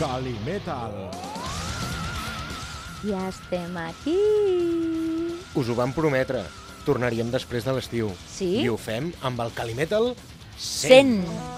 Calimetal. Ja estem aquí. Us ho vam prometre. Tornaríem després de l'estiu. Sí? I ho fem amb el Calimetal 100. 100.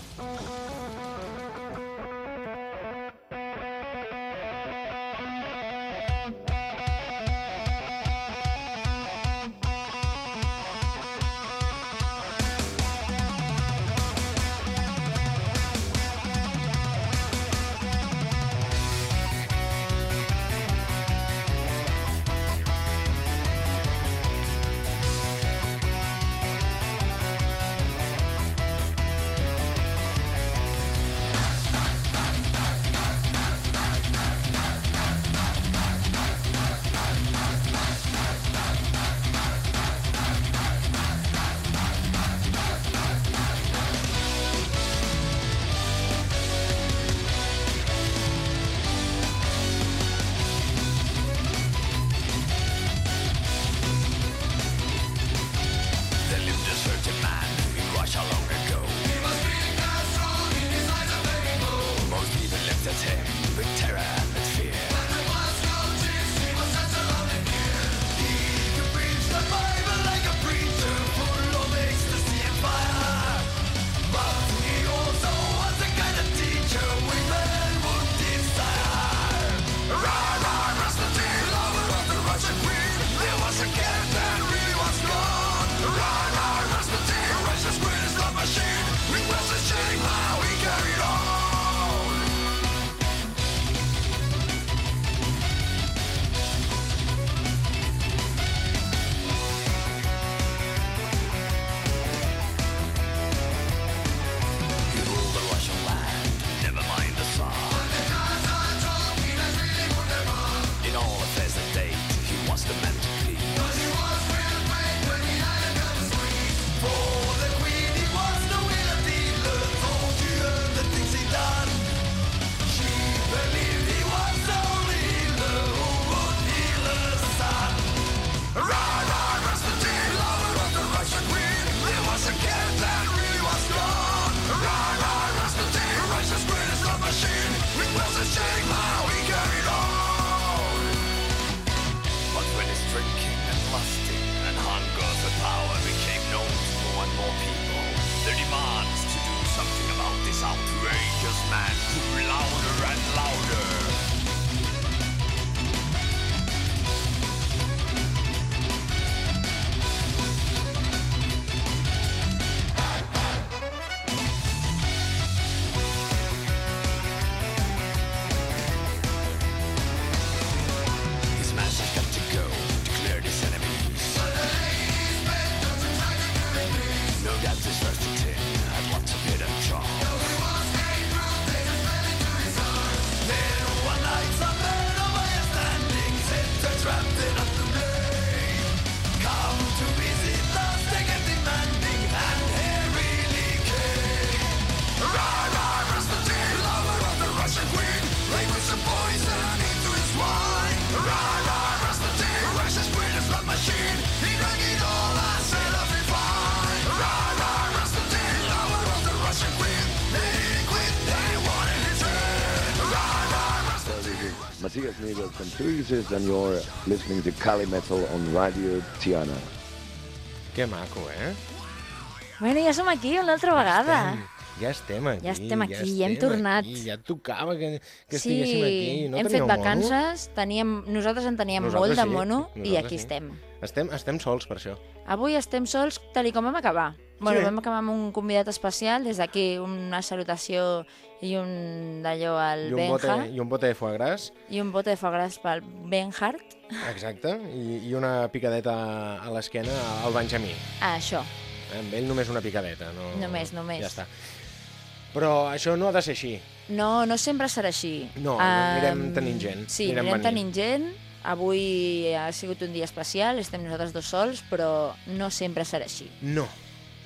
Matthias Nebel from Tweezers and you're listening to Cali Metal on Radio Tiana. Que maco, eh? Bueno, ja som aquí una altra vegada. Estem, ja estem aquí. Ja estem aquí, ja hem tornat. Aquí, ja tocava que, que sí, estiguéssim aquí. No hem fet mono? vacances, teníem, nosaltres en teníem Nosaltres molt de sí, mono i aquí sí. estem. Estem, estem sols per això. Avui estem sols tal i com vam acabar. Bueno, Sí. vam acabar amb un convidat especial, des d'aquí una salutació i un d'allò al I un, bote, Benja, I un bote de foie gras, i un bote de foie gras pel Benhart. exacte, i, i una picadeta a l'esquena al Benjamí. Ah, això. Amb ell només una picadeta. No, Només, només. Ja està. Però això no ha de ser així. No, no sempre serà així. No, Em, anirem tenint gent, Sí, anirem anirem, tenint gent. Avui ha sigut un dia especial, estem nosaltres dos sols, però no sempre serà així. No.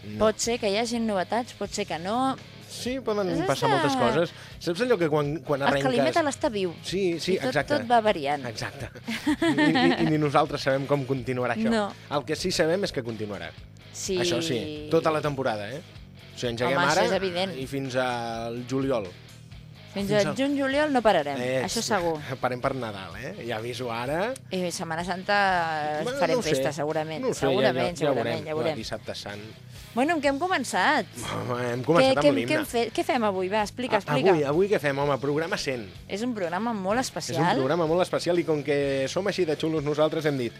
No. Pot ser que hi hagi novetats, pot ser que no. Sí, poden És passar de- moltes coses. Saps allò que quan, quan El arrenques... Calimetal està viu. Sí, sí, I tot, exacte. tot va variant. Exacte. I, i, I ni nosaltres sabem com continuarà això. No. El que sí sabem és que continuarà. Sí. Això sí, tota la temporada, eh? O sigui, engeguem Home, ara i fins al juliol. Fins, Fins al juny-juliol no pararem, Eh, això segur. Parem per Nadal, eh? Ja aviso ara. I Setmana Santa Bueno, farem no ho sé. festa, segurament. No sé, segurament, ja, ja, segurament, ja ja veurem. veurem. Dissabte Sant. Bueno, amb què hem començat? Hem Què, començat què, amb què, l'himne. hem fet? què fem avui? Va, explica, explica. Avui, avui què fem, home? Programa 100. És un programa molt És un especial. programa molt especial i com que som així de xulos nosaltres hem dit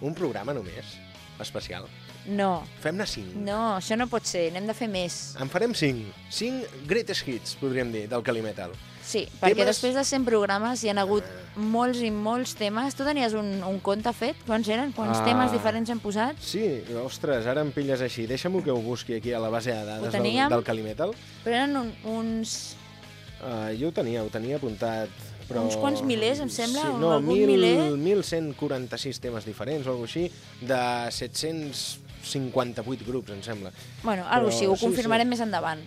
un programa només especial. No, Fem-ne 5. no, això no pot ser, n'hem de fer més. En farem 5. 5 greatest hits, podríem dir, del Calimetal. Sí, perquè Temes- després de 100 programes hi han hagut molts i molts temes. Tu tenies un, un compte fet? Quants eren? Quants Ah. temes diferents hem posat? Sí, ostres, ara em pilles així. Deixa'm que ho busqui aquí a la base de dades del, del Calimetal. Però eren un, uns... Uh, jo ho tenia, ho tenia apuntat. Però... Uns quants milers, em sembla, Sí, no, mil, miler? 1.146 temes diferents o alguna així, de 758 grups, em sembla. Bueno, algo Però així, ho sí, confirmarem sí. més endavant.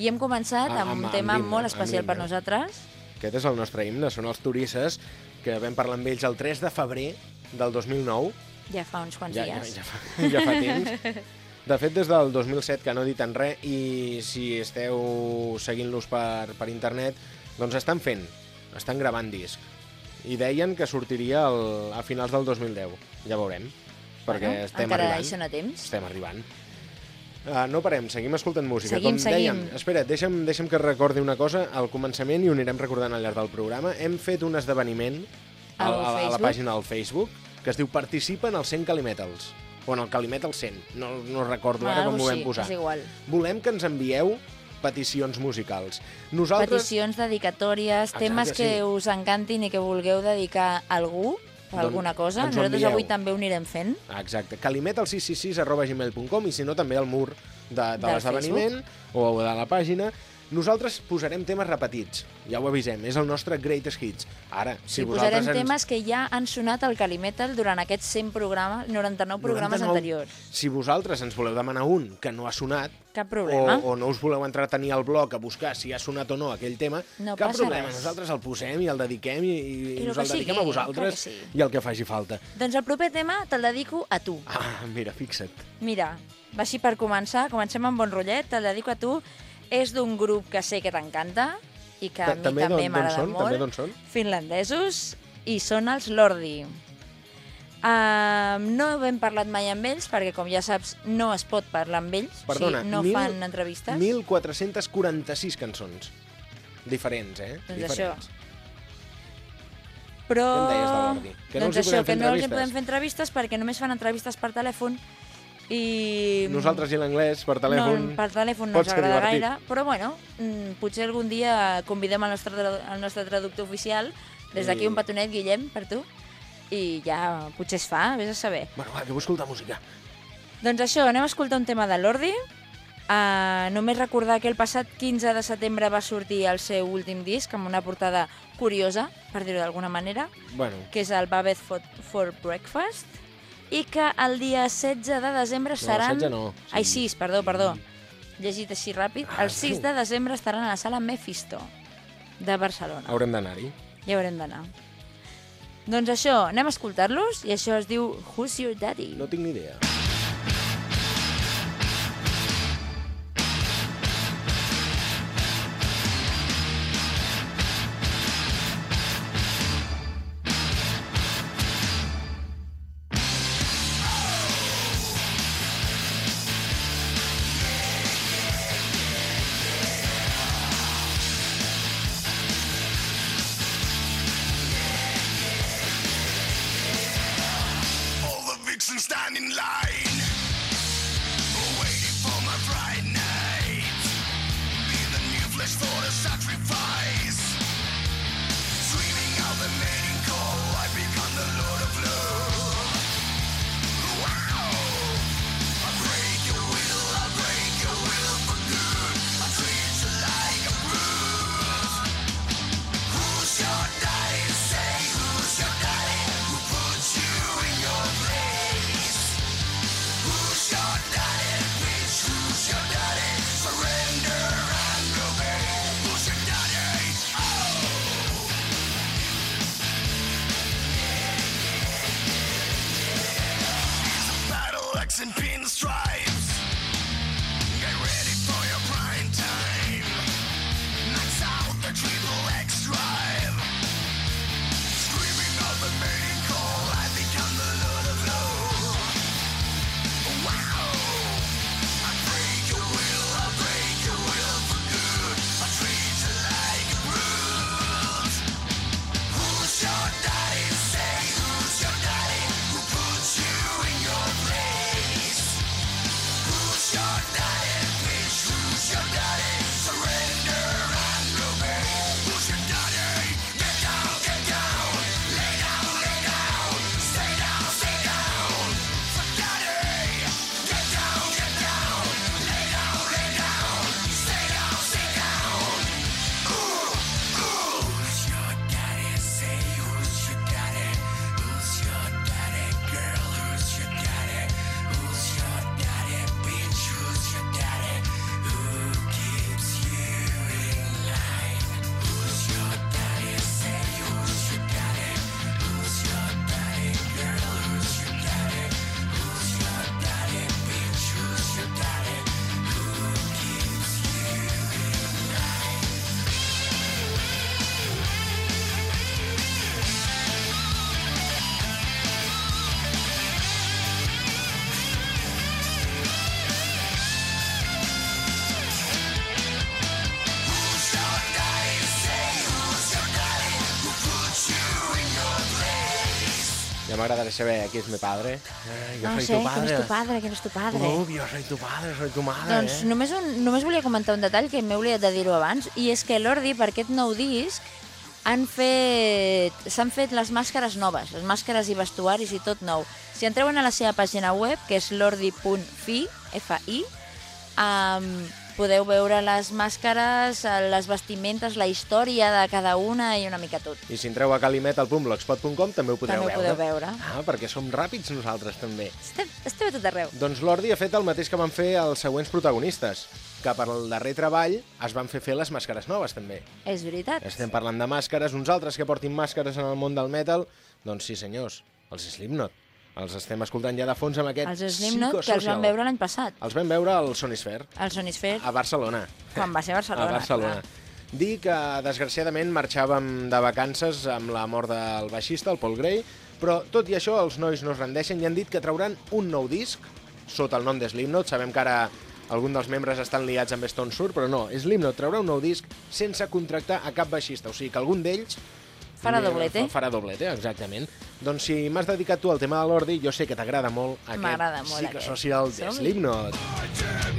I hem començat amb amb- un amb tema l'himne, molt amb especial per nosaltres. Aquest és el nostre himne, són els turistes, que vam parlar amb ells el 3 de febrer del 2009. Ja fa uns quants Ja, ja, dies. ja, fa, ja fa temps. De fet, des del 2007 que no editen res i si esteu seguint-los per, per internet, doncs estan fent, estan gravant disc. I deien que sortiria el, a finals del 2010. Ja veurem, perquè Bueno, estem encara arribant. són a temps. Estem arribant. Uh, no parem, seguim escoltant música. Seguim, Com seguim. dèiem, espera, deixa'm, deixa'm que recordi una cosa al començament i ho anirem recordant al llarg del programa. Hem fet un esdeveniment a, a, a la pàgina del Facebook que es diu Participa en el 100 Calimetals. O en el Calimetal 100. No, no recordo ara Algo com ho vam així, posar. És igual. Volem que ens envieu peticions musicals. Nosaltres... Peticions, dedicatòries, Exacte, temes que sí. us encantin i que vulgueu dedicar a algú per Doncs alguna cosa. Nosaltres avui també ho anirem fent. Exacte, calimetal666 arroba gmail.com i si no també al mur de, de l'esdeveniment o de la pàgina. Nosaltres posarem temes repetits, ja ho avisem, és el nostre greatest hits. Ara, si Si vosaltres posarem temes que ja han sonat al Calimetal durant aquests 100 programes, 99 programes 99, anteriors. Si vosaltres ens voleu demanar un que no ha sonat, Cap problema. o, o no us voleu entretenir al blog a buscar si ha sonat o no aquell tema, No cap problema. res. Nosaltres el posem i el dediquem i, i, I us el dediquem sigui, a vosaltres sí. i el que faci falta. Doncs el proper tema te'l dedico a tu. Ah, mira, fixa't. Mira, així per començar, comencem amb bon rotllet, te'l dedico a tu. És d'un grup que sé que t'encanta i que a mi també m'agrada són? molt. També d'on són? Finlandesos i són els Lordi. Uh, no hem parlat mai amb ells perquè, com ja saps, no es pot parlar amb ells. Perdona, o sigui, no mil- fan entrevistes. 1.446 cançons. Diferents, eh? Doncs Diferents. Però... Què em deies de l'Ordi? Que no doncs els hi això, que no els podem fer entrevistes perquè només fan entrevistes per telèfon i... Nosaltres i l'anglès, per telèfon... No, per telèfon no ens agrada divertit. gaire, però bueno, mm, potser algun dia convidem el nostre, el nostre traductor oficial, des d'aquí I- un petonet, Guillem, per tu, i ja potser es fa, vés a saber. Bueno, va, que vull escoltar música. Doncs això, anem a escoltar un tema de l'Ordi. Uh, només recordar que el passat 15 de setembre va sortir el seu últim disc amb una portada curiosa, per dir-ho d'alguna manera, Bueno, que és el Babeth for, for Breakfast, i que el dia 16 de desembre seran... 16 no, sí. Ai, 6, perdó, perdó. Llegit així ràpid. Ah, El 6 de desembre estaran a la sala Mephisto de Barcelona. haurem d'anar-hi. Ja haurem d'anar. Doncs això, anem a escoltar-los i això es diu Who's Your Daddy? No tinc ni idea. in life. M'agradaria saber qui és mi padre. Eh, jo no soy sé, tu ¿quién padre. es tu padre? ¿Quién es tu padre? Uf, jo soy tu padre, soy tu madre, Doncs eh? només, un, només volia comentar un detall que m'he oblidat de dir-ho abans, i és que l'Ordi, per aquest nou disc, han fet... s'han fet les màscares noves, les màscares i vestuaris i tot nou. Si entreu a la seva pàgina web, que és lordi.fi, F-I, um, podeu veure les màscares, eh, les vestimentes, la història de cada una i una mica tot. I si entreu a calimetal.blogspot.com també ho podreu També ho veure. podeu veure. Ah, perquè som ràpids nosaltres també. Estem, estem a tot arreu. Doncs l'Ordi ha fet el mateix que van fer els següents protagonistes, que per al darrer treball es van fer fer les màscares noves també. És veritat. Estem parlant de màscares, uns altres que portin màscares en el món del metal, doncs sí senyors, els Slipknot. Els estem escoltant ja de fons amb aquest Els Slipknot, que els vam veure l'any passat, Els vam veure al Sonisphere, al Sonisphere, a Barcelona. quan va ser a Barcelona. a Barcelona. clar. Dir que, desgraciadament, marxàvem de vacances amb la mort del baixista, el Paul Gray, però tot i això els nois no es rendeixen i han dit que trauran un nou disc sota el nom de Slipknot. Sabem que ara algun dels membres estan liats amb Stone Sour, però no, Slipknot traurà un nou disc sense contractar a cap baixista, o sigui que algun d'ells Farà doblete. fa- Farà doblete, exactament. Doncs si m'has dedicat tu al tema de l'Ordi, jo sé que t'agrada molt aquest M'agrada molt psicosocial aquest. de Som-hi. Slipknot. I'm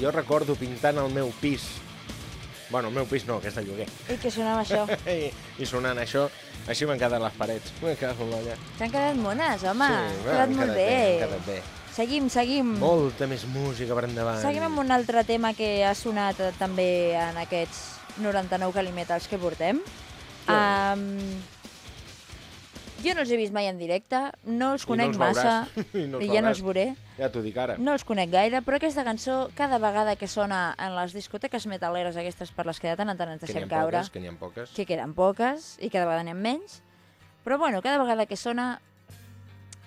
jo recordo pintant el meu pis. Bueno, el meu pis no, que és de lloguer. I que sonava això. I, i sonant això, així m'han quedat les parets. M'he quedat com allà. T'han quedat mones, home. sí, T'han quedat m'han molt bé. m'han quedat bé. Seguim, seguim. Molta més música per endavant. Seguim amb un altre tema que ha sonat eh, també en aquests 99 calimetals que portem. Um, jo no els he vist mai en directe, no els I no conec els massa. I no els i ja no veuràs. els veuré. Ja t'ho dic ara. No els conec gaire, però aquesta cançó, cada vegada que sona en les discoteques metaleres aquestes per les que de tant en tant ens deixem caure, poques, que n'hi ha poques. que queden poques i cada vegada n'hi ha menys, però bueno, cada vegada que sona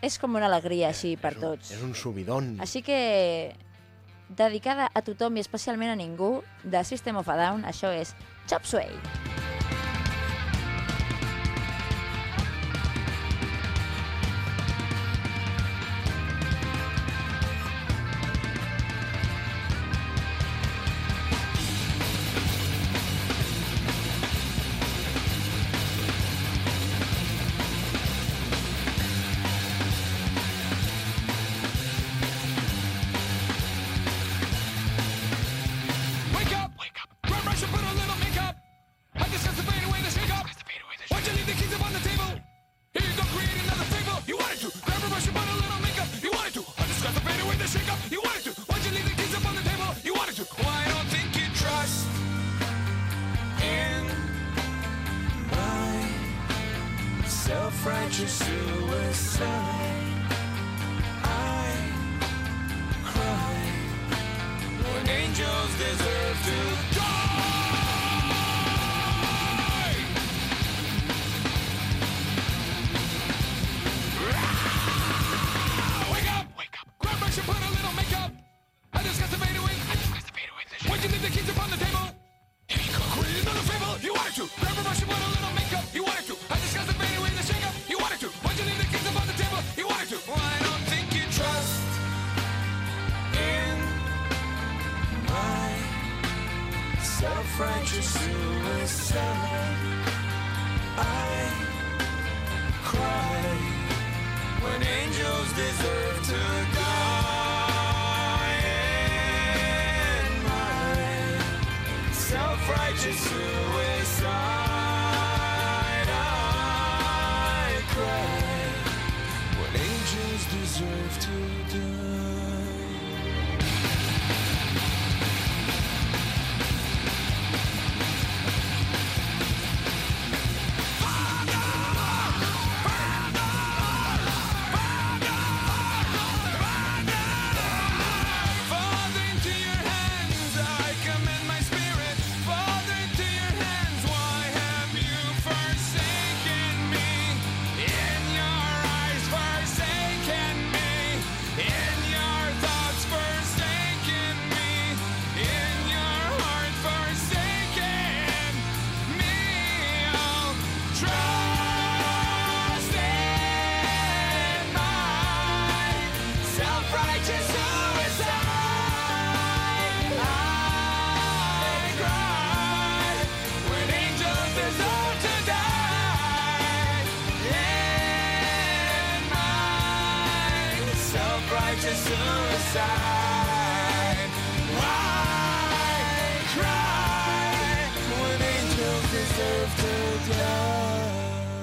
és com una alegria així per és un, tots. És un subidon. Així que, dedicada a tothom i especialment a ningú, de System of a Down, això és Chop Suey. Wake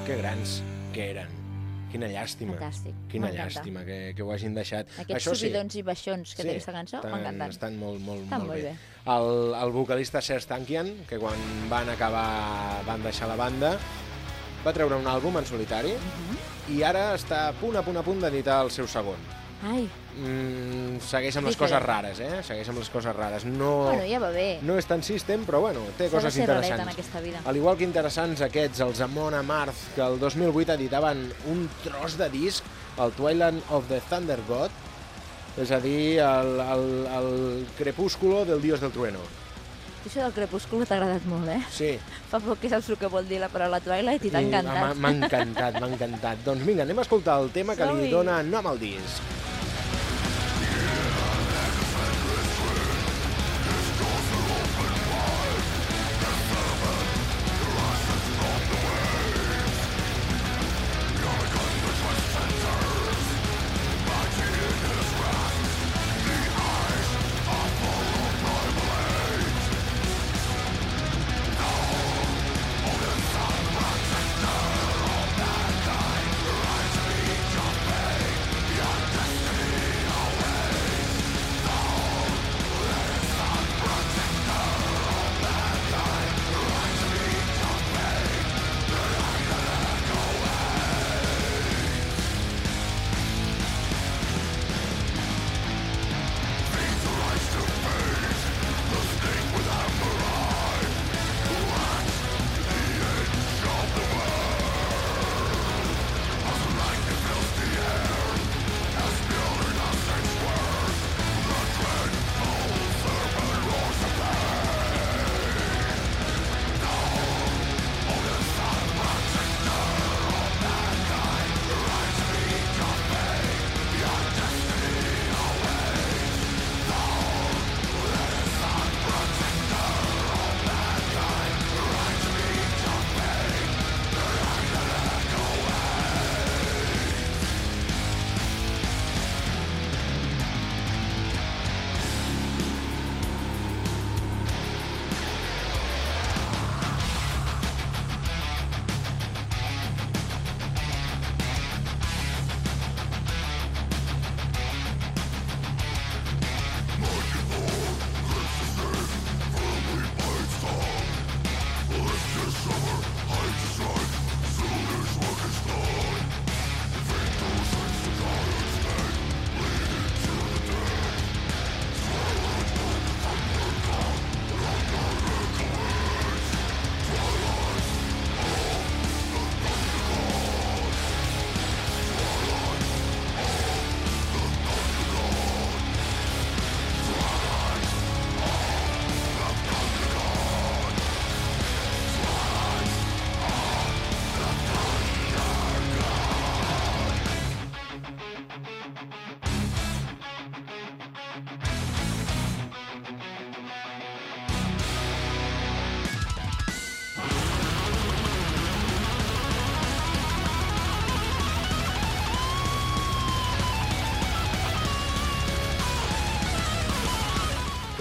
Que grans que eren. Quina llàstima. Fantàstic, Quina llàstima que, que ho hagin deixat. Aquests Això sí, subidons i baixons que té aquesta cançó m'encanten. Estan molt, molt, Estan molt, molt bé. bé. El, el vocalista Serge Tankian, que quan van acabar, van deixar la banda, va treure un àlbum en solitari Mhm. i ara està a punt, a punt, a punt d'editar el seu segon. Ai, Mm, segueix amb les Diferent. coses rares, eh? Segueix amb les coses rares. No, bueno, ja va bé. no és tan system, però bueno, té S'ha de coses interessants. en aquesta vida. Al igual que interessants aquests, els Amon Amarth, que el 2008 editaven un tros de disc, el Twilight of the Thunder God, és a dir, el, el, el crepúsculo del dios del trueno. Això del crepúsculo t'ha agradat molt, eh? Sí, Fa poc que saps el que vol dir la paraula Twilight i t'ha encantat. m'ha encantat, m'ha encantat. Doncs vinga, anem a escoltar el tema que li dona nom al disc.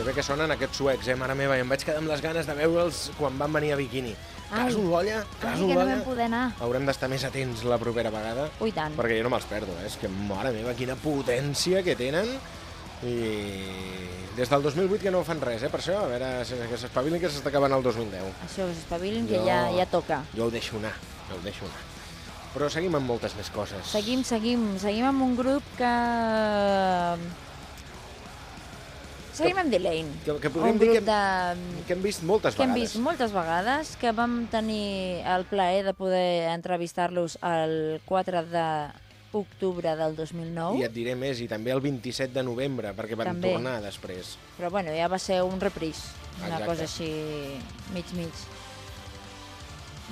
Que bé que sonen aquests suecs, eh, mare meva, i em vaig quedar amb les ganes de veure'ls quan van venir a Bikini. L'olla, Ai, caso que no vam poder anar. Haurem d'estar més atents la propera vegada, Ui, tant. perquè jo no me'ls perdo, eh? és que, mare meva, quina potència que tenen. I des del 2008 que no fan res, eh, per això, a veure, que s'espavilin que s'està acabant el 2010. Això, s'espavilin, que ja, ja toca. Jo ho deixo anar, jo ho deixo anar. Però seguim amb moltes més coses. Seguim, seguim, seguim amb un grup que... Seguim amb Delane. Que, que podríem dir que, de... que hem vist moltes que hem vegades. vist moltes vegades, que vam tenir el plaer de poder entrevistar-los el 4 d'octubre del 2009, I et diré més, i també el 27 de novembre, perquè van També. tornar després. però bueno, ja va ser un repris, una Exacte. cosa així mig-mig.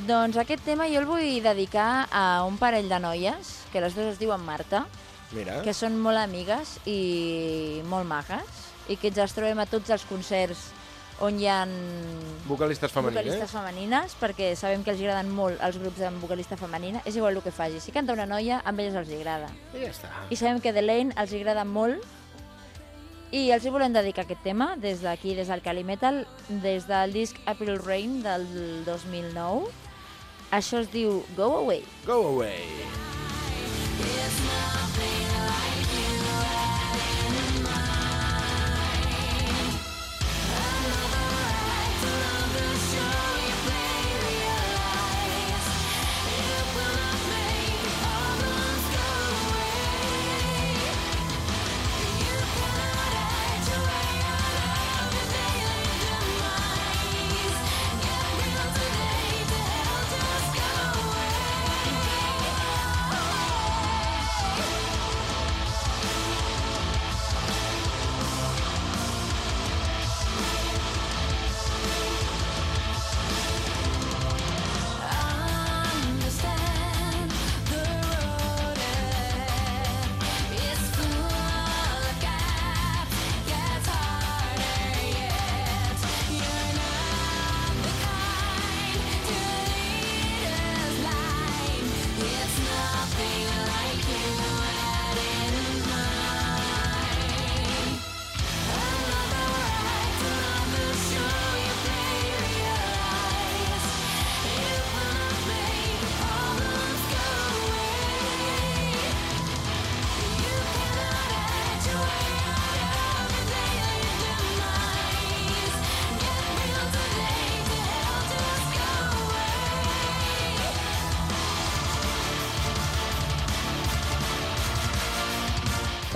Doncs aquest tema jo el vull dedicar a un parell de noies, que les dues es diuen Marta, Mira, que són molt amigues i molt magues, i que ens les trobem a tots els concerts on hi ha vocalistes femenines. vocalistes femenines, perquè sabem que els agraden molt els grups amb vocalista femenina. És igual el que faci. Si canta una noia, a elles els agrada. I ja està. I sabem que The Lane els agrada molt i els hi volem dedicar aquest tema des d'aquí, des del Cali Metal, des del disc April Rain del 2009. Això es diu Go Away. Go away.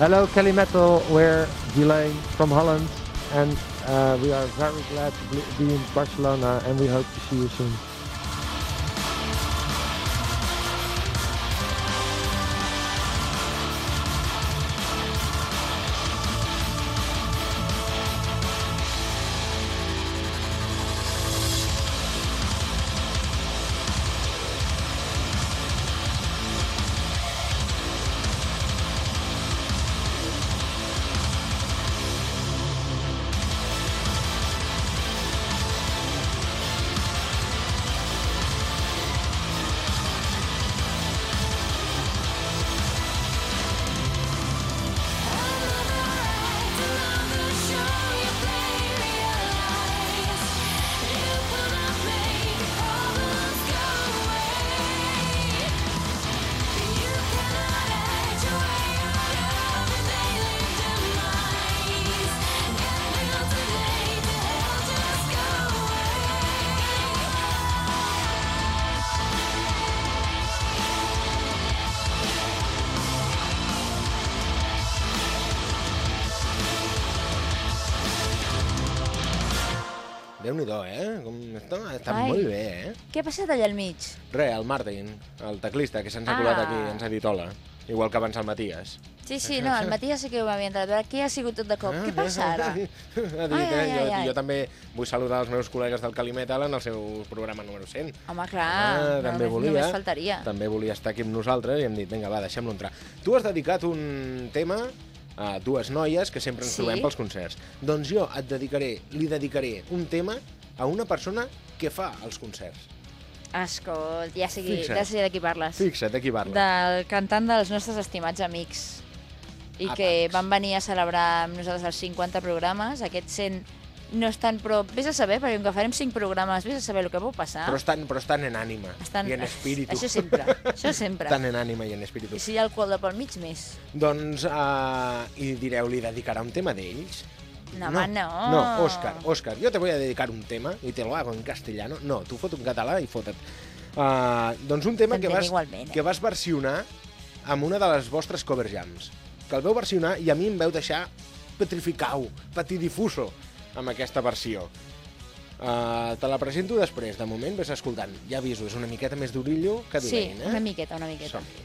Hello, Kelly Metal. We're Delane from Holland, and uh, we are very glad to be in Barcelona, and we hope to see you soon. Com... Està, Ai. molt bé, eh? Què ha passat allà al mig? Re, el Martin, el teclista, que se'ns ha Ah. colat aquí, ens ha dit hola. Igual que abans el Matías. Sí, sí, no, al matí ja sé que ho m'havia entrat. Però què ha sigut tot de cop? Què passa ara? ha dit, Ai, eh? ai, jo, ai, ai. jo també vull saludar els meus col·legues del Calimetal en el seu programa número 100. Home, clar, Ah, també només, volia, només faltaria. també volia estar aquí amb nosaltres i hem dit, vinga, va, deixem-lo entrar. Tu has dedicat un tema a dues noies que sempre ens Sí. trobem pels concerts. Doncs jo et dedicaré, li dedicaré un tema a una persona que fa els concerts. Escolt, ja sé, qui, Fixa't. ja sé de qui parles. Fixa't, aquí parla. Del cantant dels nostres estimats amics. i Apex. que van venir a celebrar amb nosaltres els 50 programes. Aquests 100 no estan, però vés a saber, perquè com que farem 5 programes, vés a saber el que pot passar. Però estan, però estan en ànima Estan- i en espíritu. Això sempre, això sempre. Estan en ànima i en espíritu. I si hi ha alcohol de pel mig, més. Doncs, uh, i direu, li dedicarà un tema d'ells? No, home, no. No, Òscar, Òscar, yo te voy a dedicar un tema y te lo hago en castellano. No, tu fot un català i fota't. Uh, doncs un tema que vas, igualment, eh? que vas versionar amb una de les vostres cover jams. Que el veu versionar i a mi em veu deixar petrificau, patidifuso, amb aquesta versió. Uh, te la presento després. De moment ves escoltant. Ja aviso, és una miqueta més d'orillo que Sí, dolent, eh? una miqueta, una miqueta. Som-hi.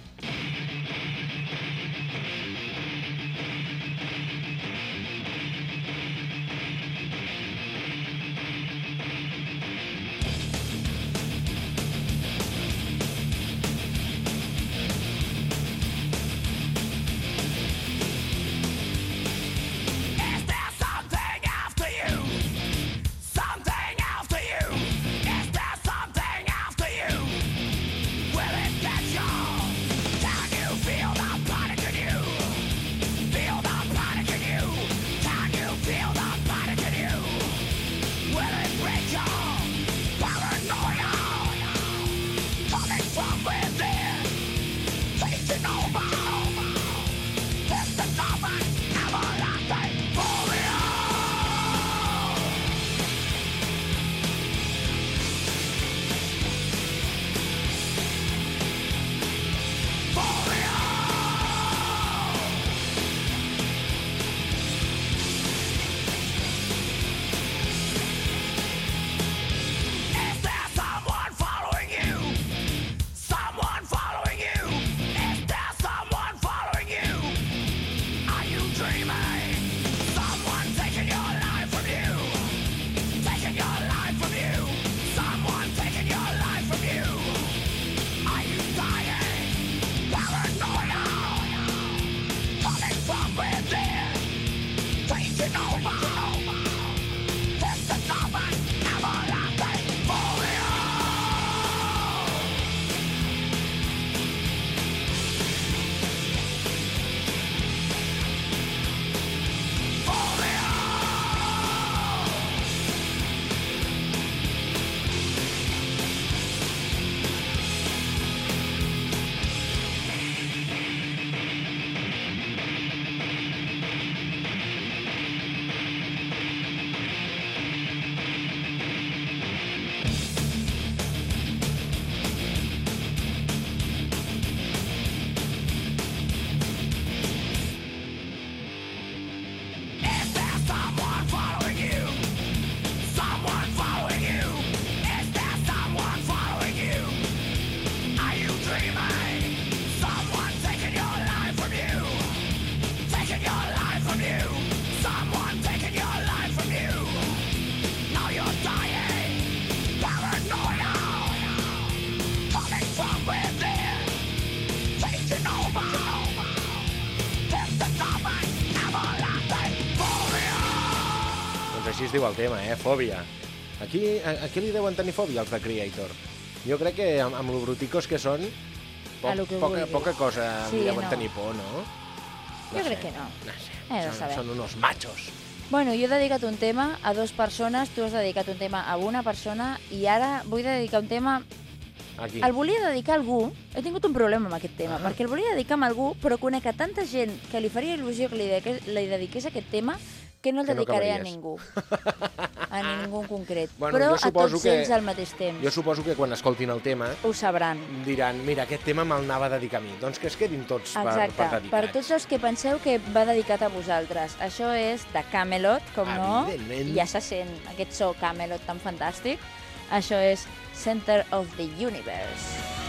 Diu el tema, eh? Fòbia. Aquí, a, a qui li deuen tenir fòbia els de Creator? Jo crec que amb, amb lo bruticos que són, lo que poca, vulguis. poca cosa Sí, li deuen no. tenir por, no? Jo crec que no. No sé, He de són, saber. són unos machos. Bueno, jo he dedicat un tema a dues persones, tu has dedicat un tema a una persona i ara vull dedicar un tema... Aquí. El volia dedicar a algú, he tingut un problema amb aquest tema, Ah. perquè el volia dedicar a algú, però conec a tanta gent que li faria il·lusió que li dediqués, li dediqués aquest tema que no el Que no dedicaré a acabaries. ningú. A ningú en concret. Bueno, però a tots que- ells al mateix temps. Jo suposo que quan escoltin el tema Ho sabran. diran, mira, aquest tema me'l anava a dedicar a mi. Doncs que es quedin tots per, Exacte, per per, dedicats. tots els que penseu que va dedicat a vosaltres. Això és de Camelot, com no, ja se sent aquest so Camelot tan fantàstic. Això és Center of the Universe.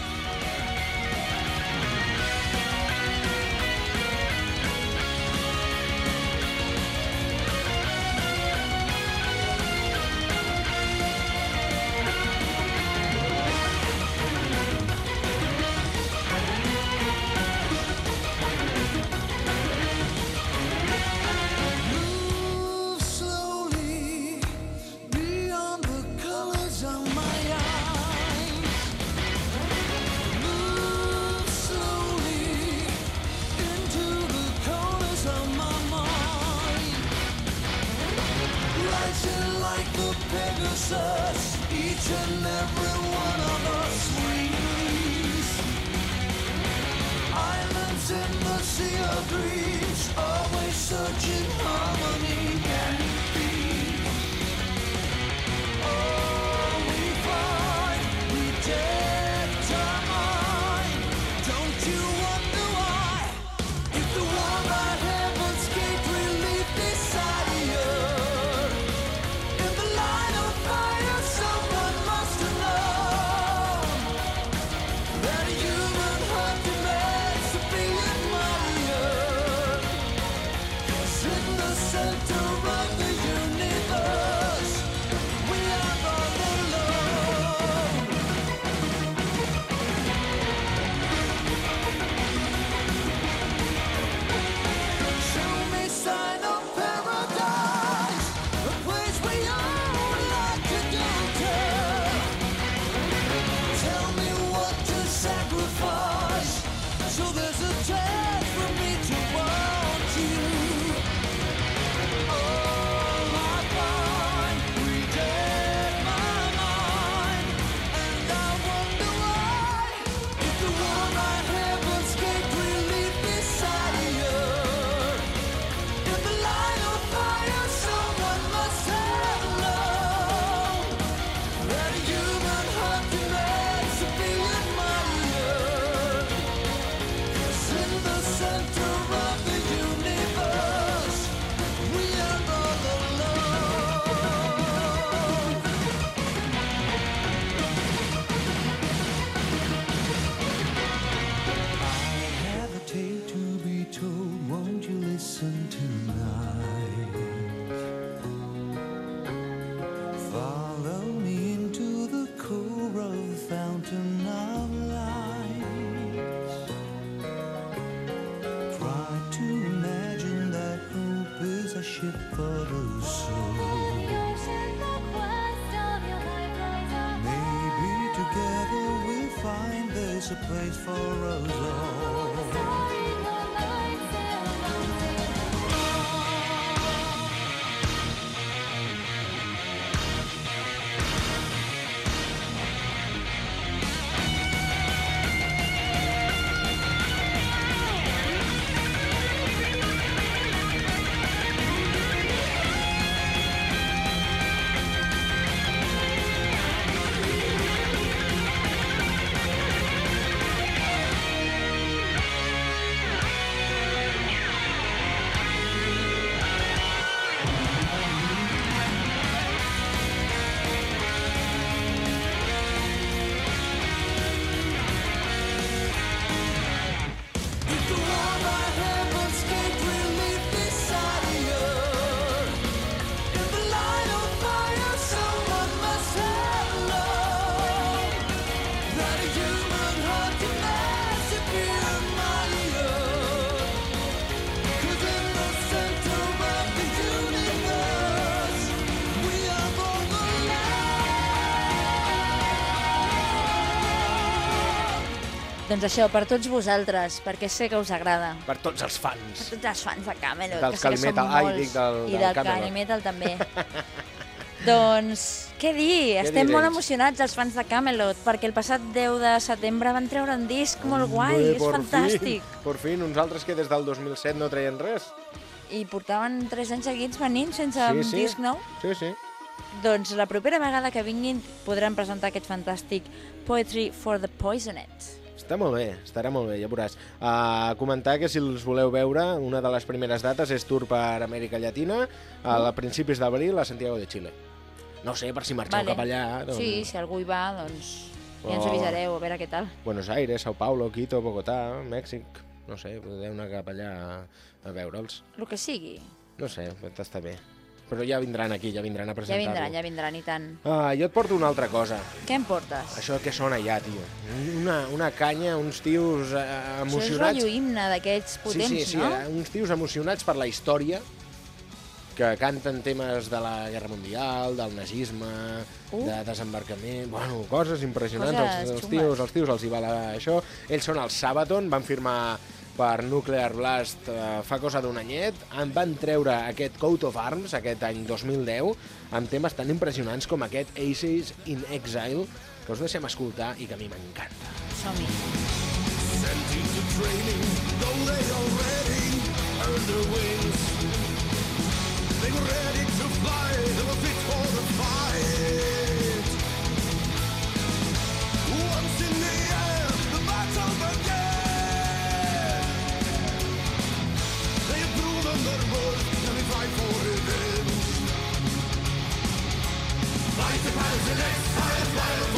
Doncs això, per tots vosaltres, perquè sé que us agrada. Per tots els fans. Tots els fans de Camelot, Dels que que ai, molts. dic del- I del del Camelot. També. doncs, què dir? Estem molt diré? emocionats els fans de Camelot, perquè el passat 10 de setembre van treure un disc molt guai, Bé, és por fantàstic. Fin, por fin, uns altres que des del 2007 no treien res. I portaven 3 anys seguits venint sense Sí, un sí. disc nou. Sí, sí. Doncs la propera vegada que vinguin podran presentar aquest fantàstic Poetry for the Poisoned. Està molt bé, estarà molt bé, ja veuràs. Uh, comentar que si els voleu veure, una de les primeres dates és tour per Amèrica Llatina, a principis d'abril a Santiago de Xile. No sé, per si marxeu cap allà. Doncs... Sí, si algú hi va, doncs ja ens Oh. avisareu, a veure què tal. Buenos Aires, Sao Paulo, Quito, Bogotà, Mèxic... No sé, podeu anar cap allà a, a veure'ls. El que sigui. No sé, està bé. Però ja vindran aquí, ja vindran a Ja presentar-lo. vindran, ja vindran, i tant. Ah, jo et porto una altra cosa. Què em portes? Això que sona ja, tio. Una, una canya, uns tios eh, Això és emocionats. rotllo himne d'aquests potents, sí, sí, sí, no? eh, uns tios emocionats per la història que canten temes de la Guerra Mundial, del nazisme, Uh. de desembarcament, bueno, coses impressionants. Coses els, els, tios, els tios els hi va la, això. Ells són els Sabaton, van firmar per Nuclear Blast eh, fa cosa d'un anyet, en van treure aquest Coat of Arms aquest any 2010 amb temes tan impressionants com aquest Aces in Exile que us deixem escoltar i que a mi m'encanta. Som-hi. Sent into training, though they already earned their wings. They were ready to fly, they were fight for revenge. Fight the pirates in exile, fly the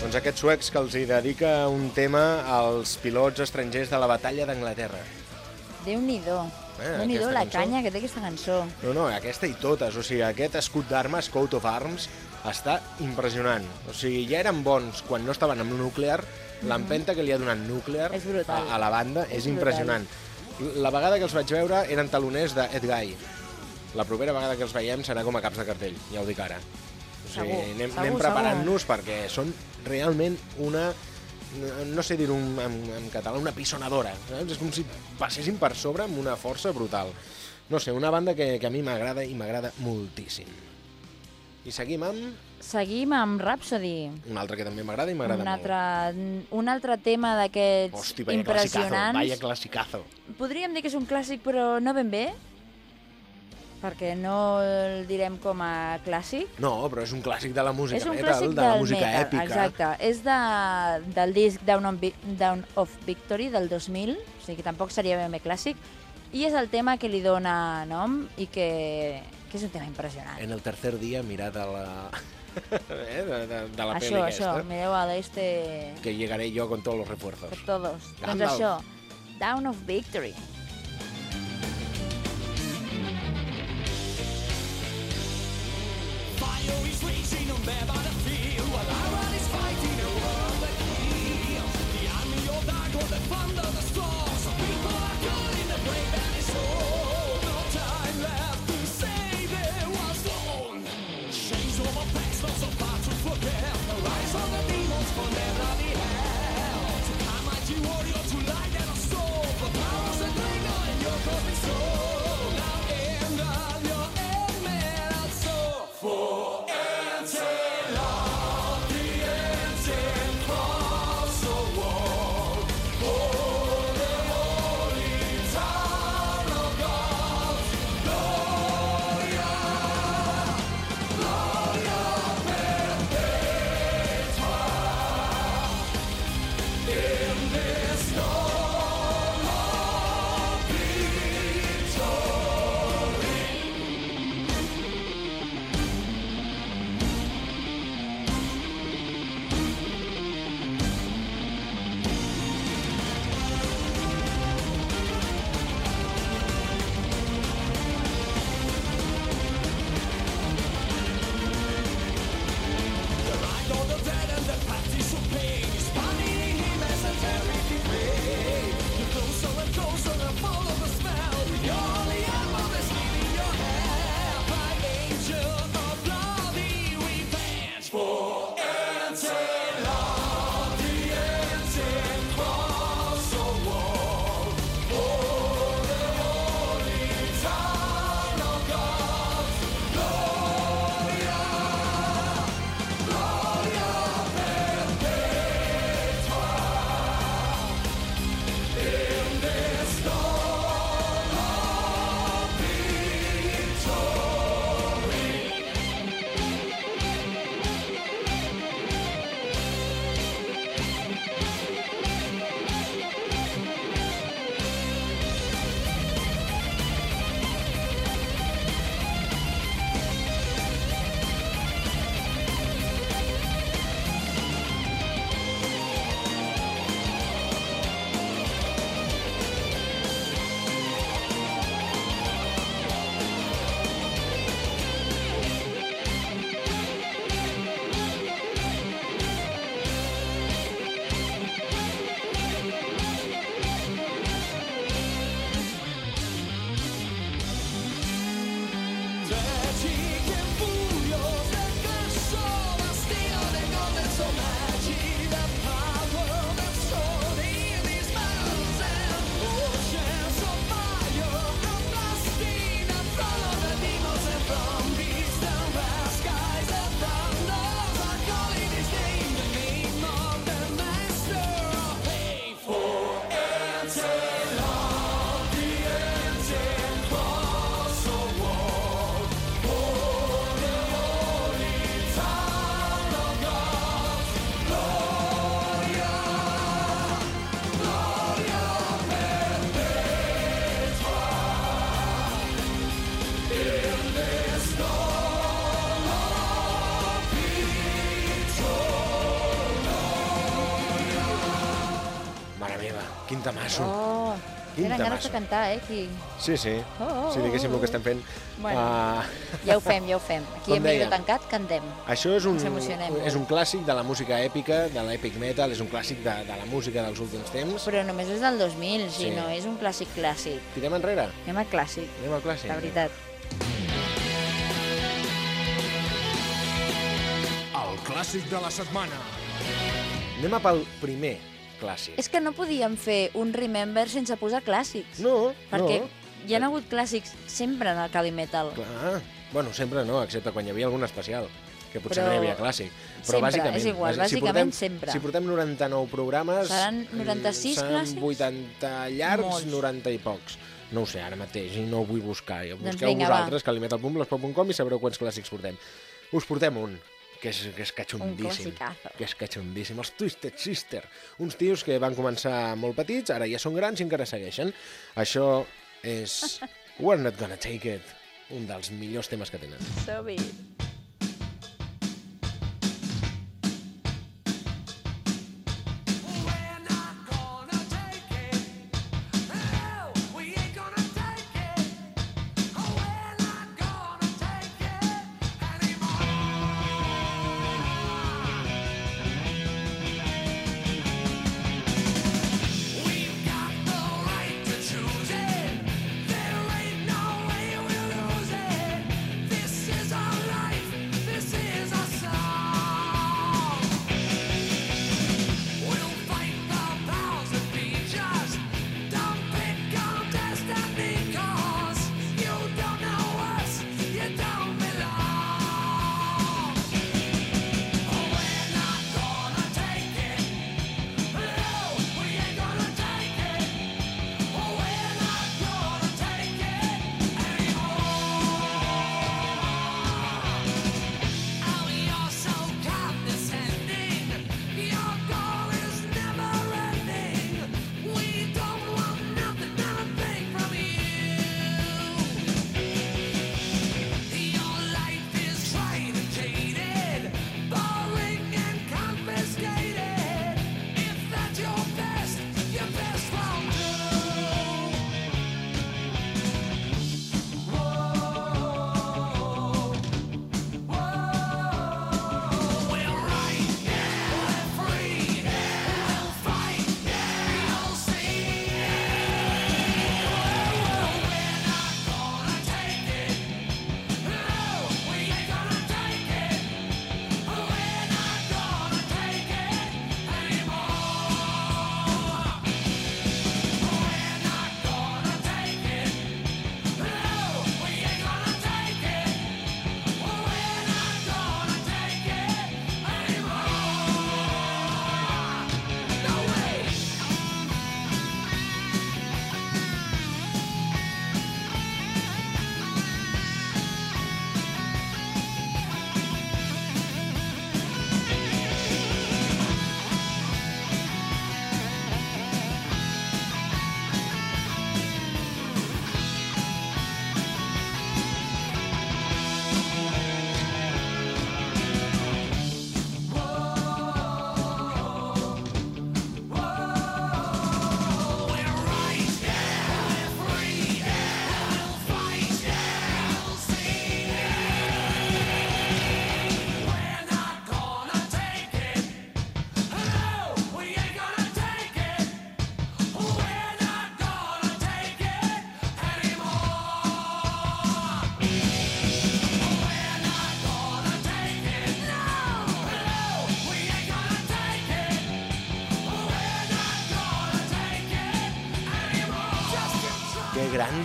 Doncs aquests suecs que els hi dedica un tema als pilots estrangers de la batalla d'Anglaterra. Déu-n'hi-do. Eh, Déu-n'hi-do la cançó. canya que té aquesta cançó. No, no, aquesta i totes. O sigui, aquest escut d'armes, Coat of Arms, està impressionant. O sigui, ja eren bons quan no estaven amb nuclear, l'empenta que li ha donat nuclear brutal. a, a la banda és, És impressionant. La vegada que els vaig veure eren taloners de Ed Guy. La propera vegada que els veiem serà com a caps de cartell, ja ho dic ara. O sigui, Segur, anem, segur, anem preparant-nos perquè són realment una no sé dir-ho en, en, en català, una pisonadora. Saps? És com si passessin per sobre amb una força brutal. No sé, una banda que, que a mi m'agrada i m'agrada moltíssim. I seguim amb Seguim amb Rhapsody. un altre que també m'agrada i m'agrada Un molt. altre, un altre tema d'aquests Hosti, vaya impressionants. vaya clasicazo. Podríem dir que és un clàssic, però no ben bé, perquè no el direm com a clàssic. No, però és un clàssic de la música és un metal, de la música metal, èpica. exacte. És de, del disc Down, on, Down of Victory del 2000, o sigui que tampoc seria ben bé clàssic, i és el tema que li dona nom i que, que és un tema impressionant. En el tercer dia, mirat a la... eh, de, de, de la això, pel·li això, aquesta, mireu a l'este que llegaré jo con todos los refuerzos. per todos. Doncs Gandalf. això, Down of Victory. Fire is raging on their battlefield while Iron is fighting a world that heals. The army of Dagon, the thunder, tenen ganes de cantar, eh, aquí. Sí, sí. Oh, oh, Si diguéssim el que estem fent. Bueno. Ah, Ja ho fem, ja ho fem. Aquí Com amb micro tancat cantem. això és un, és un clàssic de la música èpica, de l'epic metal, és un clàssic de, de la música dels últims temps. Però només és del 2000, si Sí. no és un clàssic clàssic. Tirem enrere? Anem al clàssic, Anem al clàssic? la veritat. El clàssic de la setmana. Anem a pel primer clàssic. És que no podíem fer un Remember sense posar clàssics. No, perquè no. hi ha hagut clàssics sempre en el Cali Metal. Clar. Bueno, sempre no, excepte quan hi havia algun especial, que potser Però no hi havia clàssic. Però sempre, bàsicament, és igual, si bàsicament portem, sempre. Si portem 99 programes... Seran mm, 96 seran clàssics? 80 llargs, Molts. 90 i pocs. No ho sé ara mateix i no ho vull buscar. Busqueu Doncs vinga, vosaltres, calimetal.blogspot.com i sabreu quants clàssics portem. Us portem un, que és, que és Un catxondíssim. classicazo. que és catxondíssim. Els Twisted Sister. Uns tios que van començar molt petits, ara ja són grans i encara segueixen. Això és We're Not Gonna Take It, un dels millors temes que tenen. So be it.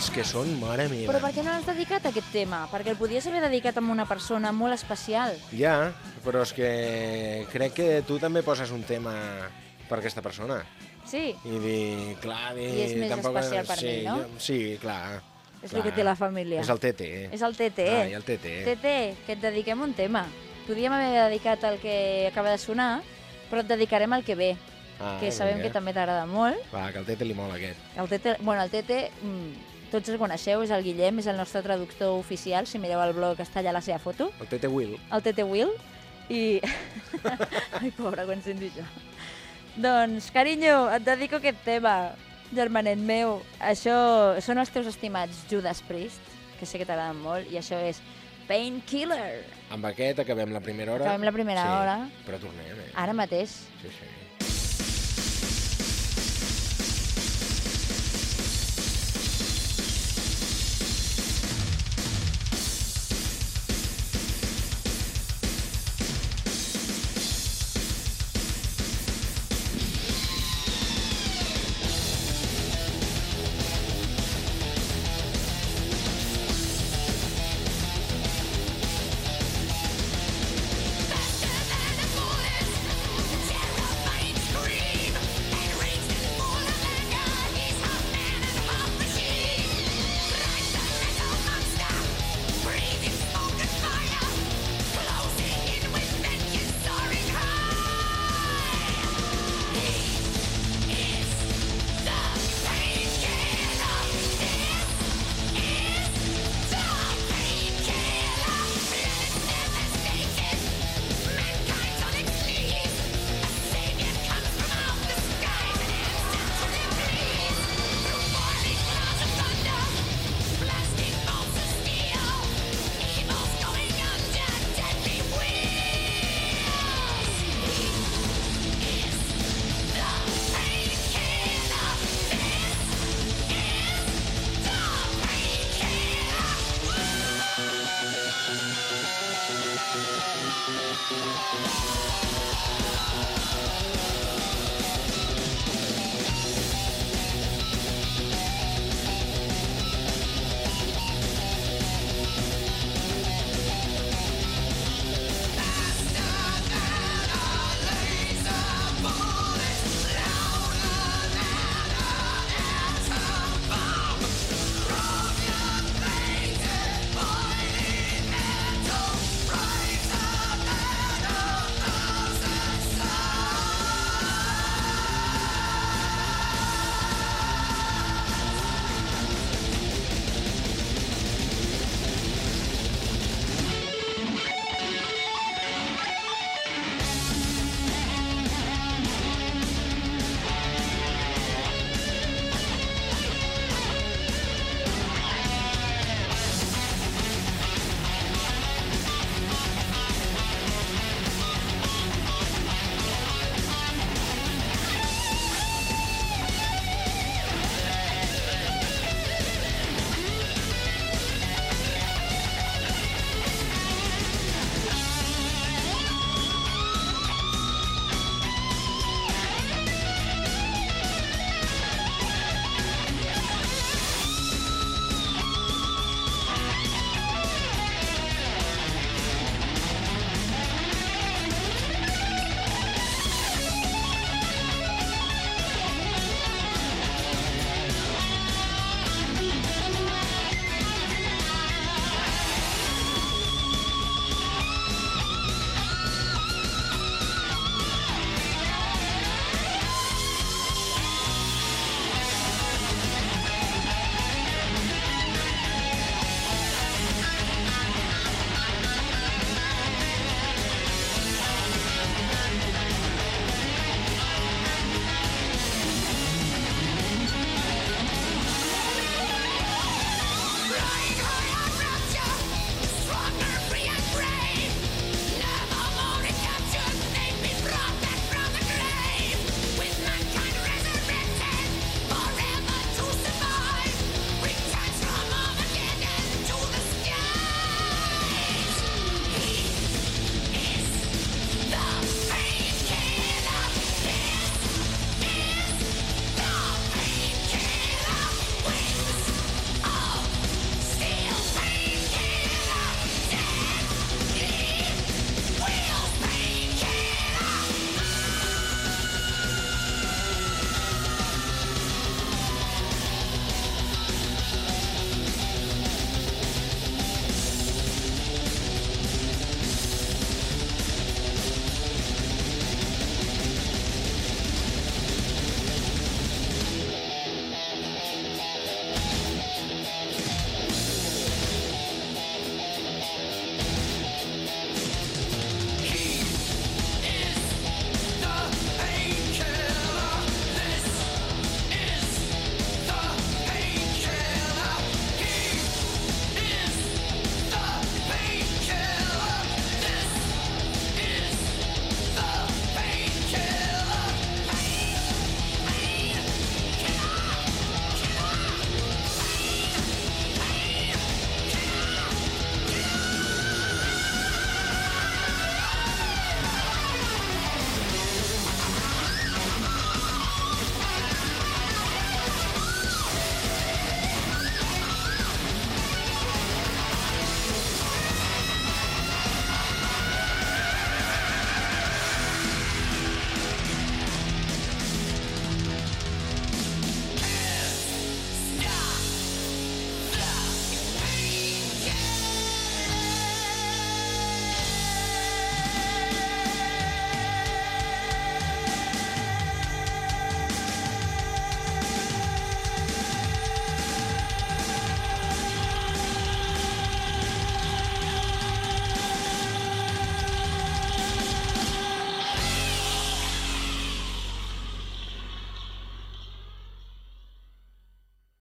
Grans que són, mare meva. Però per què no l'has dedicat a aquest tema? Perquè el podies haver dedicat a una persona molt especial. Ja, però és que crec que tu també poses un tema per aquesta persona. Sí, I dir, clar, dir... I és més especial per sí, mi, no? jo- Sí, clar. és clar. el que té la família. És el TT. És el TT. Ai, el TT. TT, que et dediquem un tema. Podríem haver dedicat al que acaba de sonar, però et dedicarem al que ve, Ah, que sabem vinga. que també t'agrada molt. Va, que el TT li mola aquest. El TT, bueno, el TT, mm, tots el coneixeu, és el Guillem, és el nostre traductor oficial. Si mireu el blog està allà la seva foto. El TT Will. el TT Will i... Ai, pobra, quan senti això. Doncs, carinyo, et dedico aquest tema. Germanet meu, això són els teus estimats Judas Priest, que sé que t'agraden molt, i això és Painkiller. Amb aquest acabem la primera hora. Acabem la primera sí, hora. Però tornem, eh? Ara mateix. Sí, sí.